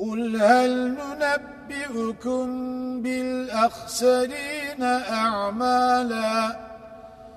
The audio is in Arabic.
قل هل ننبئكم بالأخسرين أعمالاً